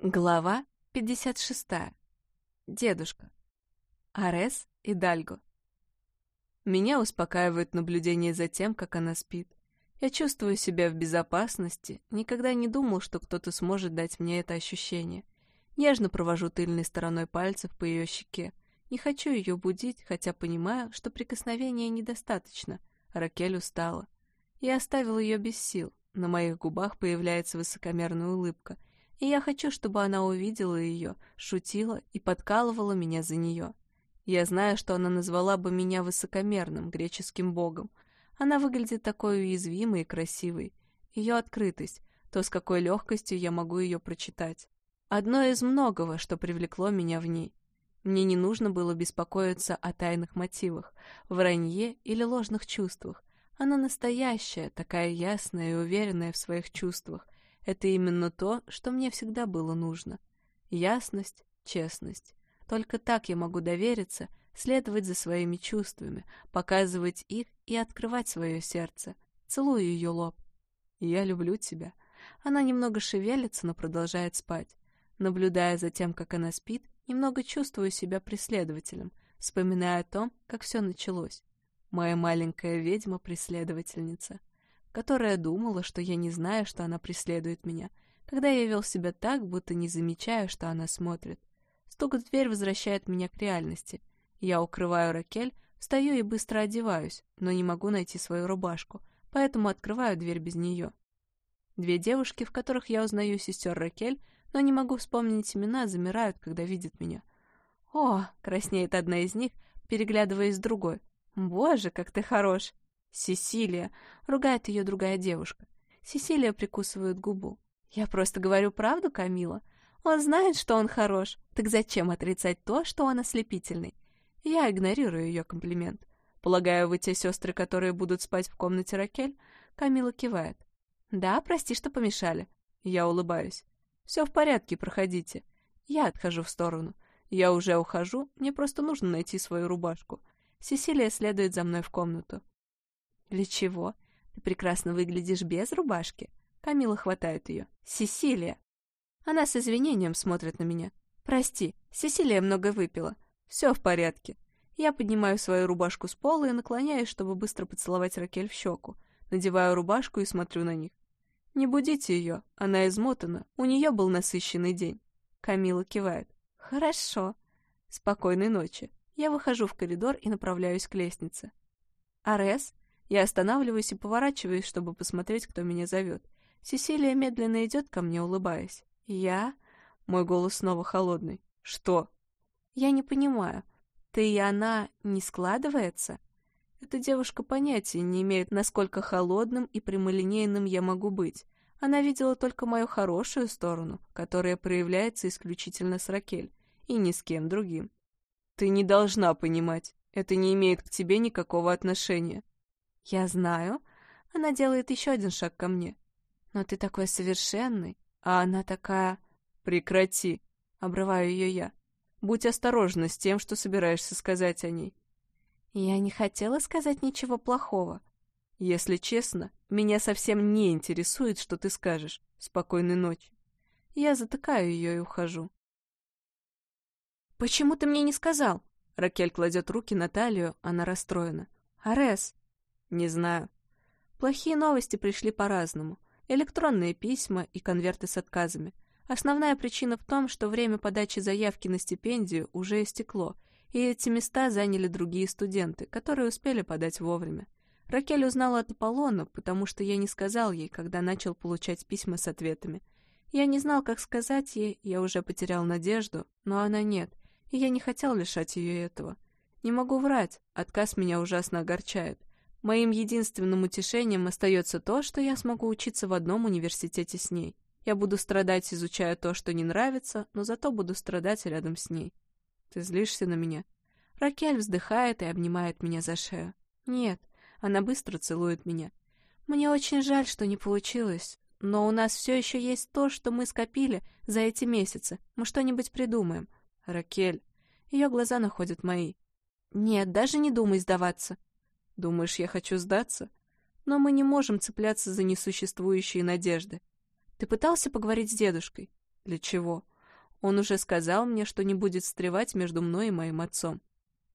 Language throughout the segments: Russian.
Глава 56. Дедушка. Арес и Дальго. Меня успокаивает наблюдение за тем, как она спит. Я чувствую себя в безопасности, никогда не думал, что кто-то сможет дать мне это ощущение. Нежно провожу тыльной стороной пальцев по ее щеке. Не хочу ее будить, хотя понимаю, что прикосновения недостаточно. Ракель устала. Я оставил ее без сил. На моих губах появляется высокомерная улыбка — и я хочу, чтобы она увидела ее, шутила и подкалывала меня за нее. Я знаю, что она назвала бы меня высокомерным, греческим богом. Она выглядит такой уязвимой и красивой. Ее открытость, то, с какой легкостью я могу ее прочитать. Одно из многого, что привлекло меня в ней. Мне не нужно было беспокоиться о тайных мотивах, вранье или ложных чувствах. Она настоящая, такая ясная и уверенная в своих чувствах, это именно то, что мне всегда было нужно. Ясность, честность. Только так я могу довериться, следовать за своими чувствами, показывать их и открывать свое сердце. Целую ее лоб. «Я люблю тебя». Она немного шевелится, но продолжает спать. Наблюдая за тем, как она спит, немного чувствую себя преследователем, вспоминая о том, как все началось. Моя маленькая ведьма-преследовательница которая думала, что я не знаю, что она преследует меня, когда я вел себя так, будто не замечаю, что она смотрит. Стук в дверь возвращает меня к реальности. Я укрываю Ракель, встаю и быстро одеваюсь, но не могу найти свою рубашку, поэтому открываю дверь без нее. Две девушки, в которых я узнаю сестер Ракель, но не могу вспомнить имена, замирают, когда видят меня. «О!» — краснеет одна из них, переглядываясь с другой. «Боже, как ты хорош!» «Сесилия!» — ругает ее другая девушка. Сесилия прикусывает губу. «Я просто говорю правду, Камила. Он знает, что он хорош. Так зачем отрицать то, что он ослепительный?» Я игнорирую ее комплимент. «Полагаю, вы те сестры, которые будут спать в комнате Ракель?» Камила кивает. «Да, прости, что помешали». Я улыбаюсь. «Все в порядке, проходите». Я отхожу в сторону. Я уже ухожу, мне просто нужно найти свою рубашку. Сесилия следует за мной в комнату. «Для чего? Ты прекрасно выглядишь без рубашки». Камила хватает ее. «Сесилия!» Она с извинением смотрит на меня. «Прости, Сесилия много выпила. Все в порядке». Я поднимаю свою рубашку с пола и наклоняюсь, чтобы быстро поцеловать Ракель в щеку. Надеваю рубашку и смотрю на них. «Не будите ее, она измотана, у нее был насыщенный день». Камила кивает. «Хорошо. Спокойной ночи». Я выхожу в коридор и направляюсь к лестнице. «Арес?» Я останавливаюсь и поворачиваюсь, чтобы посмотреть, кто меня зовет. Сесилия медленно идет ко мне, улыбаясь. «Я?» Мой голос снова холодный. «Что?» «Я не понимаю. Ты и она не складывается?» Эта девушка понятия не имеет, насколько холодным и прямолинейным я могу быть. Она видела только мою хорошую сторону, которая проявляется исключительно с Ракель, и ни с кем другим. «Ты не должна понимать. Это не имеет к тебе никакого отношения. «Я знаю». Она делает еще один шаг ко мне. «Но ты такой совершенный, а она такая...» «Прекрати!» — обрываю ее я. «Будь осторожна с тем, что собираешься сказать о ней». «Я не хотела сказать ничего плохого». «Если честно, меня совсем не интересует, что ты скажешь. Спокойной ночи». Я затыкаю ее и ухожу. «Почему ты мне не сказал?» Ракель кладет руки на талию, она расстроена. «Арес, не знаю. Плохие новости пришли по-разному. Электронные письма и конверты с отказами. Основная причина в том, что время подачи заявки на стипендию уже истекло, и эти места заняли другие студенты, которые успели подать вовремя. Ракель узнала от Аполлона, потому что я не сказал ей, когда начал получать письма с ответами. Я не знал, как сказать ей, я уже потерял надежду, но она нет, и я не хотел лишать ее этого. Не могу врать, отказ меня ужасно огорчает. Моим единственным утешением остается то, что я смогу учиться в одном университете с ней. Я буду страдать, изучая то, что не нравится, но зато буду страдать рядом с ней. Ты злишься на меня? Ракель вздыхает и обнимает меня за шею. Нет, она быстро целует меня. Мне очень жаль, что не получилось, но у нас все еще есть то, что мы скопили за эти месяцы. Мы что-нибудь придумаем. Ракель. Ее глаза находят мои. Нет, даже не думай сдаваться. Думаешь, я хочу сдаться? Но мы не можем цепляться за несуществующие надежды. Ты пытался поговорить с дедушкой? Для чего? Он уже сказал мне, что не будет встревать между мной и моим отцом.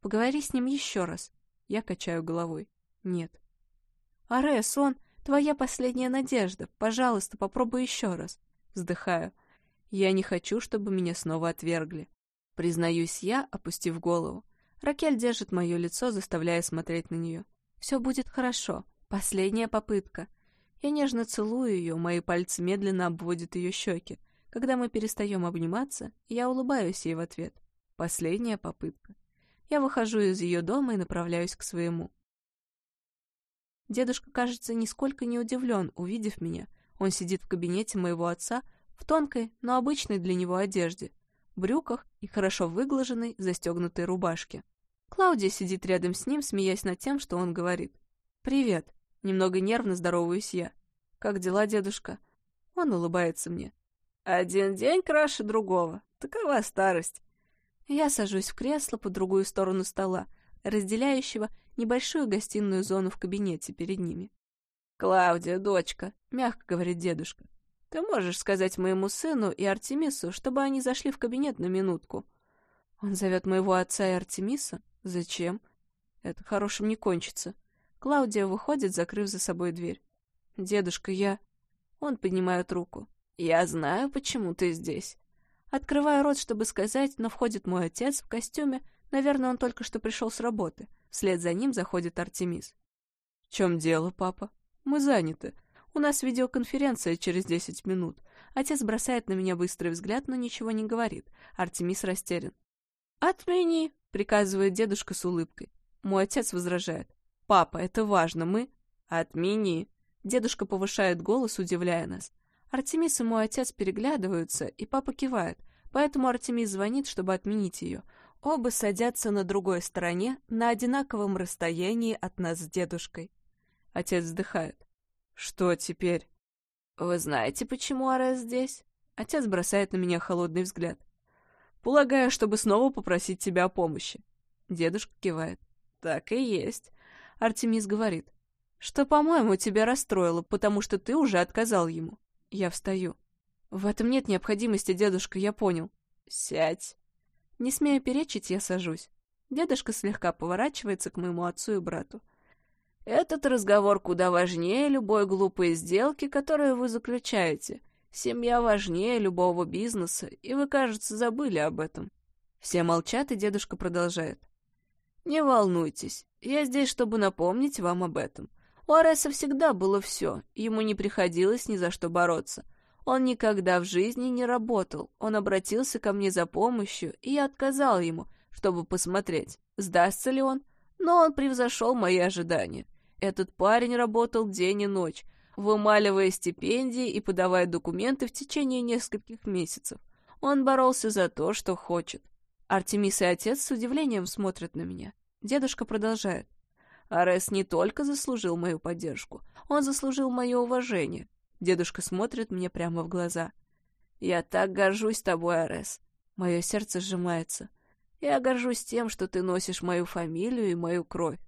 Поговори с ним еще раз. Я качаю головой. Нет. Арес, он твоя последняя надежда. Пожалуйста, попробуй еще раз. Вздыхаю. Я не хочу, чтобы меня снова отвергли. Признаюсь я, опустив голову. Ракель держит мое лицо, заставляя смотреть на нее. Все будет хорошо. Последняя попытка. Я нежно целую ее, мои пальцы медленно обводят ее щеки. Когда мы перестаем обниматься, я улыбаюсь ей в ответ. Последняя попытка. Я выхожу из ее дома и направляюсь к своему. Дедушка, кажется, нисколько не удивлен, увидев меня. Он сидит в кабинете моего отца в тонкой, но обычной для него одежде, брюках и хорошо выглаженной, застегнутой рубашке. Клаудия сидит рядом с ним, смеясь над тем, что он говорит. «Привет». Немного нервно здороваюсь я. «Как дела, дедушка?» Он улыбается мне. «Один день краше другого. Такова старость». Я сажусь в кресло по другую сторону стола, разделяющего небольшую гостиную зону в кабинете перед ними. «Клаудия, дочка», — мягко говорит дедушка, — «ты можешь сказать моему сыну и Артемису, чтобы они зашли в кабинет на минутку?» Он зовет моего отца и Артемиса? Зачем? Это хорошим не кончится. Клаудия выходит, закрыв за собой дверь. «Дедушка, я...» Он поднимает руку. «Я знаю, почему ты здесь». Открываю рот, чтобы сказать, но входит мой отец в костюме. Наверное, он только что пришел с работы. Вслед за ним заходит Артемис. «В чем дело, папа? Мы заняты. У нас видеоконференция через десять минут. Отец бросает на меня быстрый взгляд, но ничего не говорит. Артемис растерян. «Отмени!» — приказывает дедушка с улыбкой. Мой отец возражает. «Папа, это важно, мы...» «Отмени!» Дедушка повышает голос, удивляя нас. Артемис и мой отец переглядываются, и папа кивает, поэтому Артемис звонит, чтобы отменить ее. Оба садятся на другой стороне, на одинаковом расстоянии от нас с дедушкой. Отец вздыхает. «Что теперь?» «Вы знаете, почему Арес здесь?» Отец бросает на меня холодный взгляд. Полагаю, чтобы снова попросить тебя о помощи. Дедушка кивает. Так и есть. Артемис говорит. Что, по-моему, тебя расстроило, потому что ты уже отказал ему. Я встаю. В этом нет необходимости, дедушка, я понял. Сядь. Не смея перечить, я сажусь. Дедушка слегка поворачивается к моему отцу и брату. Этот разговор куда важнее любой глупой сделки, которую вы заключаете. Семья важнее любого бизнеса, и вы, кажется, забыли об этом. Все молчат, и дедушка продолжает. Не волнуйтесь, я здесь, чтобы напомнить вам об этом. У Ареса всегда было все, ему не приходилось ни за что бороться. Он никогда в жизни не работал, он обратился ко мне за помощью, и я отказал ему, чтобы посмотреть, сдастся ли он, но он превзошел мои ожидания. Этот парень работал день и ночь, вымаливая стипендии и подавая документы в течение нескольких месяцев. Он боролся за то, что хочет. Артемис и отец с удивлением смотрят на меня. Дедушка продолжает. Арес не только заслужил мою поддержку, он заслужил мое уважение. Дедушка смотрит мне прямо в глаза. «Я так горжусь тобой, Арес». Мое сердце сжимается. «Я горжусь тем, что ты носишь мою фамилию и мою кровь».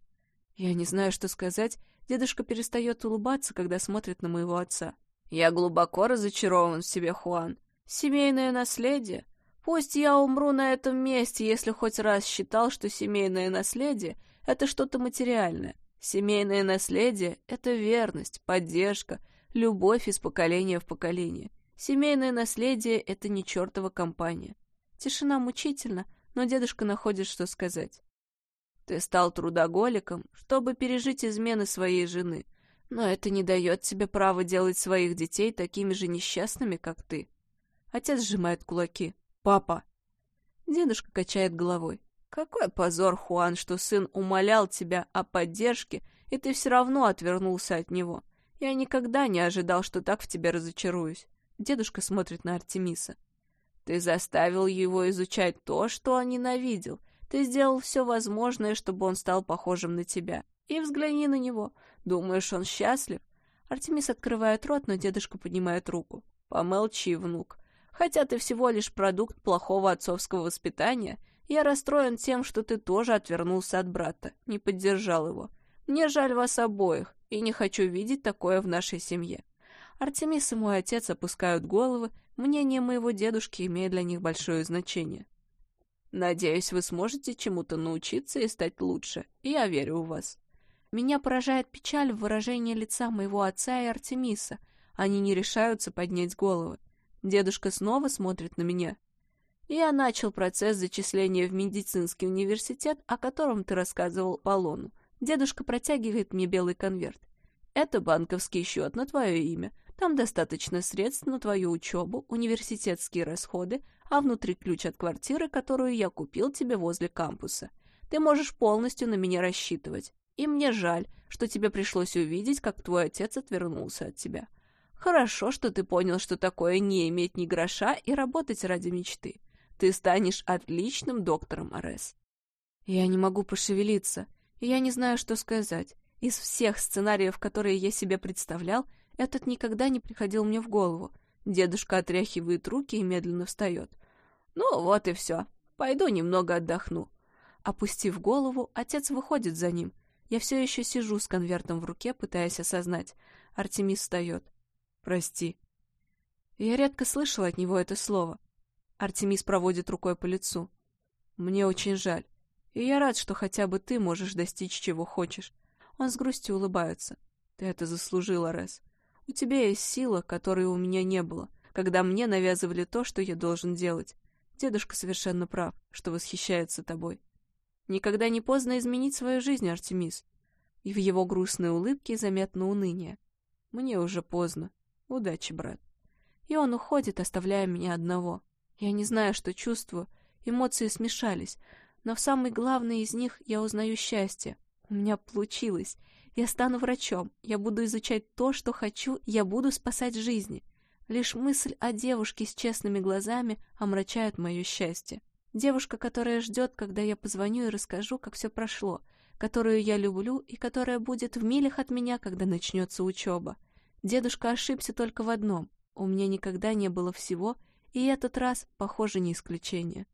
Я не знаю, что сказать, Дедушка перестает улыбаться, когда смотрит на моего отца. «Я глубоко разочарован в себе, Хуан. Семейное наследие. Пусть я умру на этом месте, если хоть раз считал, что семейное наследие — это что-то материальное. Семейное наследие — это верность, поддержка, любовь из поколения в поколение. Семейное наследие — это не чертова компания. Тишина мучительна, но дедушка находит, что сказать. Ты стал трудоголиком, чтобы пережить измены своей жены, но это не дает тебе права делать своих детей такими же несчастными, как ты. Отец сжимает кулаки. «Папа!» Дедушка качает головой. «Какой позор, Хуан, что сын умолял тебя о поддержке, и ты все равно отвернулся от него. Я никогда не ожидал, что так в тебе разочаруюсь». Дедушка смотрит на Артемиса. «Ты заставил его изучать то, что он ненавидел, ты сделал все возможное, чтобы он стал похожим на тебя. И взгляни на него. Думаешь, он счастлив?» Артемис открывает рот, но дедушка поднимает руку. «Помолчи, внук. Хотя ты всего лишь продукт плохого отцовского воспитания, я расстроен тем, что ты тоже отвернулся от брата, не поддержал его. Мне жаль вас обоих, и не хочу видеть такое в нашей семье. Артемис и мой отец опускают головы, мнение моего дедушки имеет для них большое значение. Надеюсь, вы сможете чему-то научиться и стать лучше, я верю в вас. Меня поражает печаль в выражении лица моего отца и Артемиса. Они не решаются поднять головы. Дедушка снова смотрит на меня. Я начал процесс зачисления в медицинский университет, о котором ты рассказывал Полону. Дедушка протягивает мне белый конверт. Это банковский счет на твое имя. Там достаточно средств на твою учебу, университетские расходы, а внутри ключ от квартиры, которую я купил тебе возле кампуса. Ты можешь полностью на меня рассчитывать. И мне жаль, что тебе пришлось увидеть, как твой отец отвернулся от тебя. Хорошо, что ты понял, что такое не иметь ни гроша и работать ради мечты. Ты станешь отличным доктором, Арес. Я не могу пошевелиться, я не знаю, что сказать. Из всех сценариев, которые я себе представлял, этот никогда не приходил мне в голову. Дедушка отряхивает руки и медленно встает. «Ну, вот и все. Пойду немного отдохну». Опустив голову, отец выходит за ним. Я все еще сижу с конвертом в руке, пытаясь осознать. Артемис встает. «Прости». Я редко слышала от него это слово. Артемис проводит рукой по лицу. «Мне очень жаль. И я рад, что хотя бы ты можешь достичь чего хочешь. Он с грустью улыбается. Ты это заслужила, Рес. У тебя есть сила, которой у меня не было, когда мне навязывали то, что я должен делать. Дедушка совершенно прав, что восхищается тобой. Никогда не поздно изменить свою жизнь, Артемис. И в его грустной улыбке заметно уныние. Мне уже поздно. Удачи, брат. И он уходит, оставляя меня одного. Я не знаю, что чувствую. Эмоции смешались, но в самой главной из них я узнаю счастье, у меня получилось. Я стану врачом. Я буду изучать то, что хочу. Я буду спасать жизни. Лишь мысль о девушке с честными глазами омрачает мое счастье. Девушка, которая ждет, когда я позвоню и расскажу, как все прошло, которую я люблю и которая будет в милях от меня, когда начнется учеба. Дедушка ошибся только в одном. У меня никогда не было всего, и этот раз, похоже, не исключение.